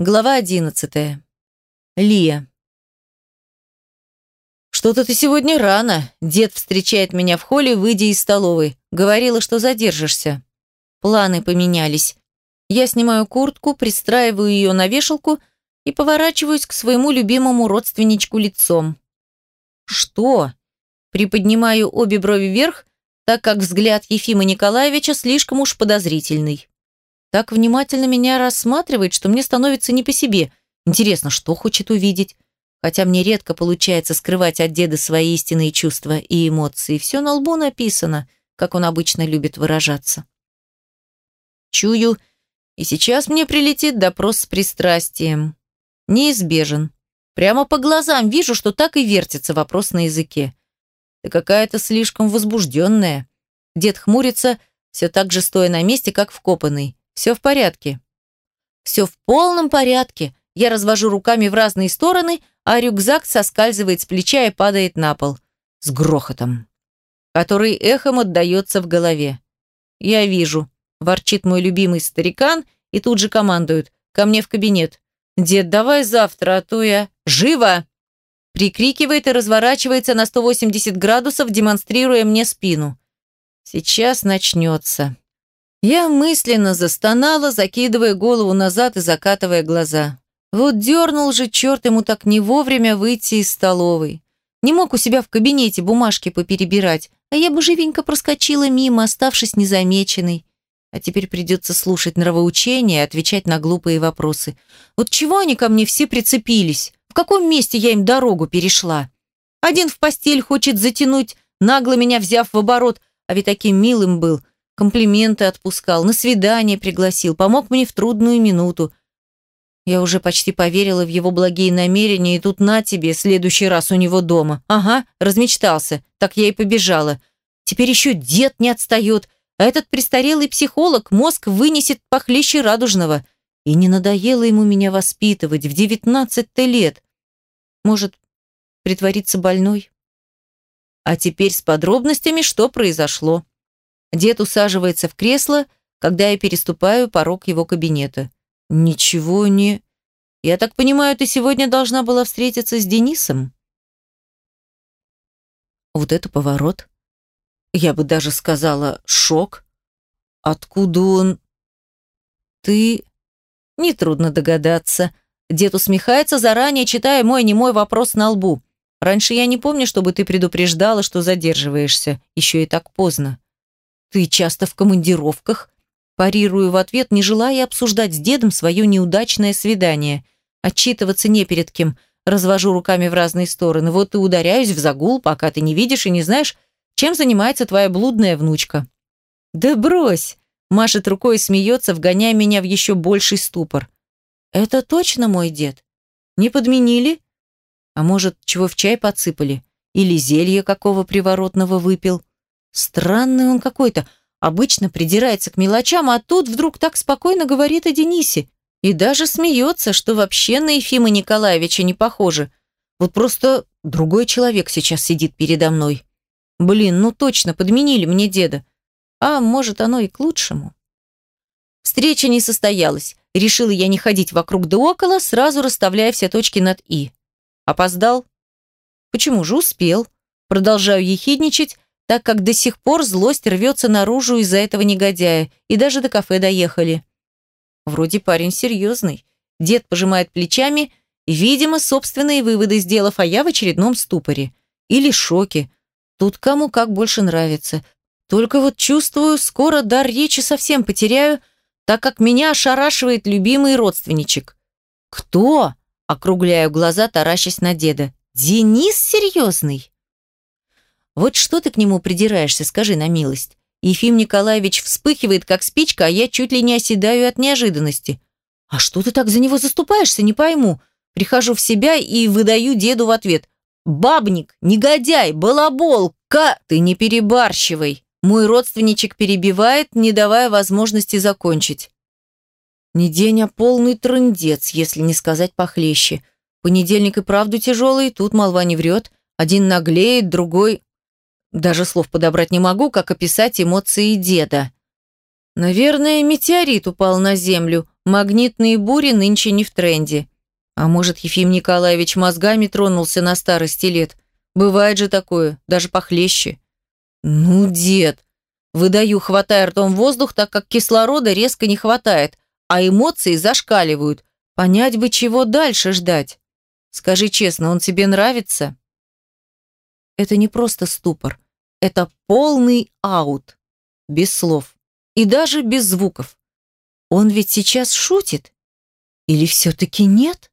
Глава одиннадцатая. Лия. «Что-то ты сегодня рано». Дед встречает меня в холле, выйдя из столовой. Говорила, что задержишься. Планы поменялись. Я снимаю куртку, пристраиваю ее на вешалку и поворачиваюсь к своему любимому родственничку лицом. «Что?» Приподнимаю обе брови вверх, так как взгляд Ефима Николаевича слишком уж подозрительный. Так внимательно меня рассматривает, что мне становится не по себе. Интересно, что хочет увидеть? Хотя мне редко получается скрывать от деда свои истинные чувства и эмоции. Все на лбу написано, как он обычно любит выражаться. Чую, и сейчас мне прилетит допрос с пристрастием. Неизбежен. Прямо по глазам вижу, что так и вертится вопрос на языке. Ты какая-то слишком возбужденная. Дед хмурится, все так же стоя на месте, как вкопанный. Все в порядке. Все в полном порядке. Я развожу руками в разные стороны, а рюкзак соскальзывает с плеча и падает на пол. С грохотом. Который эхом отдается в голове. Я вижу. Ворчит мой любимый старикан и тут же командует. Ко мне в кабинет. «Дед, давай завтра, а то я...» «Живо!» Прикрикивает и разворачивается на 180 градусов, демонстрируя мне спину. Сейчас начнется. Я мысленно застонала, закидывая голову назад и закатывая глаза. Вот дернул же черт ему так не вовремя выйти из столовой. Не мог у себя в кабинете бумажки поперебирать, а я бы живенько проскочила мимо, оставшись незамеченной. А теперь придется слушать нравоучения и отвечать на глупые вопросы. Вот чего они ко мне все прицепились? В каком месте я им дорогу перешла? Один в постель хочет затянуть, нагло меня взяв в оборот, а ведь таким милым был – Комплименты отпускал, на свидание пригласил, помог мне в трудную минуту. Я уже почти поверила в его благие намерения, и тут на тебе, следующий раз у него дома. Ага, размечтался, так я и побежала. Теперь еще дед не отстает, а этот престарелый психолог мозг вынесет похлеще радужного. И не надоело ему меня воспитывать в девятнадцать-то лет. Может, притвориться больной? А теперь с подробностями, что произошло. Дед усаживается в кресло, когда я переступаю порог его кабинета. «Ничего не...» «Я так понимаю, ты сегодня должна была встретиться с Денисом?» Вот это поворот. Я бы даже сказала шок. Откуда он... Ты... Нетрудно догадаться. Дед усмехается, заранее читая мой немой вопрос на лбу. Раньше я не помню, чтобы ты предупреждала, что задерживаешься. Еще и так поздно. «Ты часто в командировках?» Парирую в ответ, не желая обсуждать с дедом свое неудачное свидание. Отчитываться не перед кем. Развожу руками в разные стороны. Вот и ударяюсь в загул, пока ты не видишь и не знаешь, чем занимается твоя блудная внучка. «Да брось!» Машет рукой и смеется, вгоняя меня в еще больший ступор. «Это точно мой дед? Не подменили? А может, чего в чай подсыпали? Или зелье какого приворотного выпил?» Странный он какой-то. Обычно придирается к мелочам, а тут вдруг так спокойно говорит о Денисе. И даже смеется, что вообще на Ефима Николаевича не похоже. Вот просто другой человек сейчас сидит передо мной. Блин, ну точно, подменили мне деда. А может, оно и к лучшему. Встреча не состоялась. Решила я не ходить вокруг да около, сразу расставляя все точки над «и». Опоздал? Почему же успел? Продолжаю ехидничать, так как до сих пор злость рвется наружу из-за этого негодяя, и даже до кафе доехали. Вроде парень серьезный. Дед пожимает плечами, видимо, собственные выводы сделав, а я в очередном ступоре. Или шоке. Тут кому как больше нравится. Только вот чувствую, скоро дар речи совсем потеряю, так как меня ошарашивает любимый родственничек. «Кто?» – округляю глаза, таращась на деда. «Денис серьезный?» Вот что ты к нему придираешься, скажи на милость. Ефим Николаевич вспыхивает, как спичка, а я чуть ли не оседаю от неожиданности. А что ты так за него заступаешься, не пойму. Прихожу в себя и выдаю деду в ответ. «Бабник, негодяй, балабол, ка...» «Ты не перебарщивай!» Мой родственничек перебивает, не давая возможности закончить. Не день, а полный трындец, если не сказать похлеще. Понедельник и правду тяжелый, тут молва не врет. Один наглеет, другой... Даже слов подобрать не могу, как описать эмоции деда. Наверное, метеорит упал на землю. Магнитные бури нынче не в тренде. А может, Ефим Николаевич мозгами тронулся на старости лет? Бывает же такое, даже похлеще. Ну, дед, выдаю, хватая ртом воздух, так как кислорода резко не хватает, а эмоции зашкаливают. Понять бы, чего дальше ждать. Скажи честно, он тебе нравится? Это не просто ступор. Это полный аут. Без слов. И даже без звуков. Он ведь сейчас шутит? Или все-таки нет?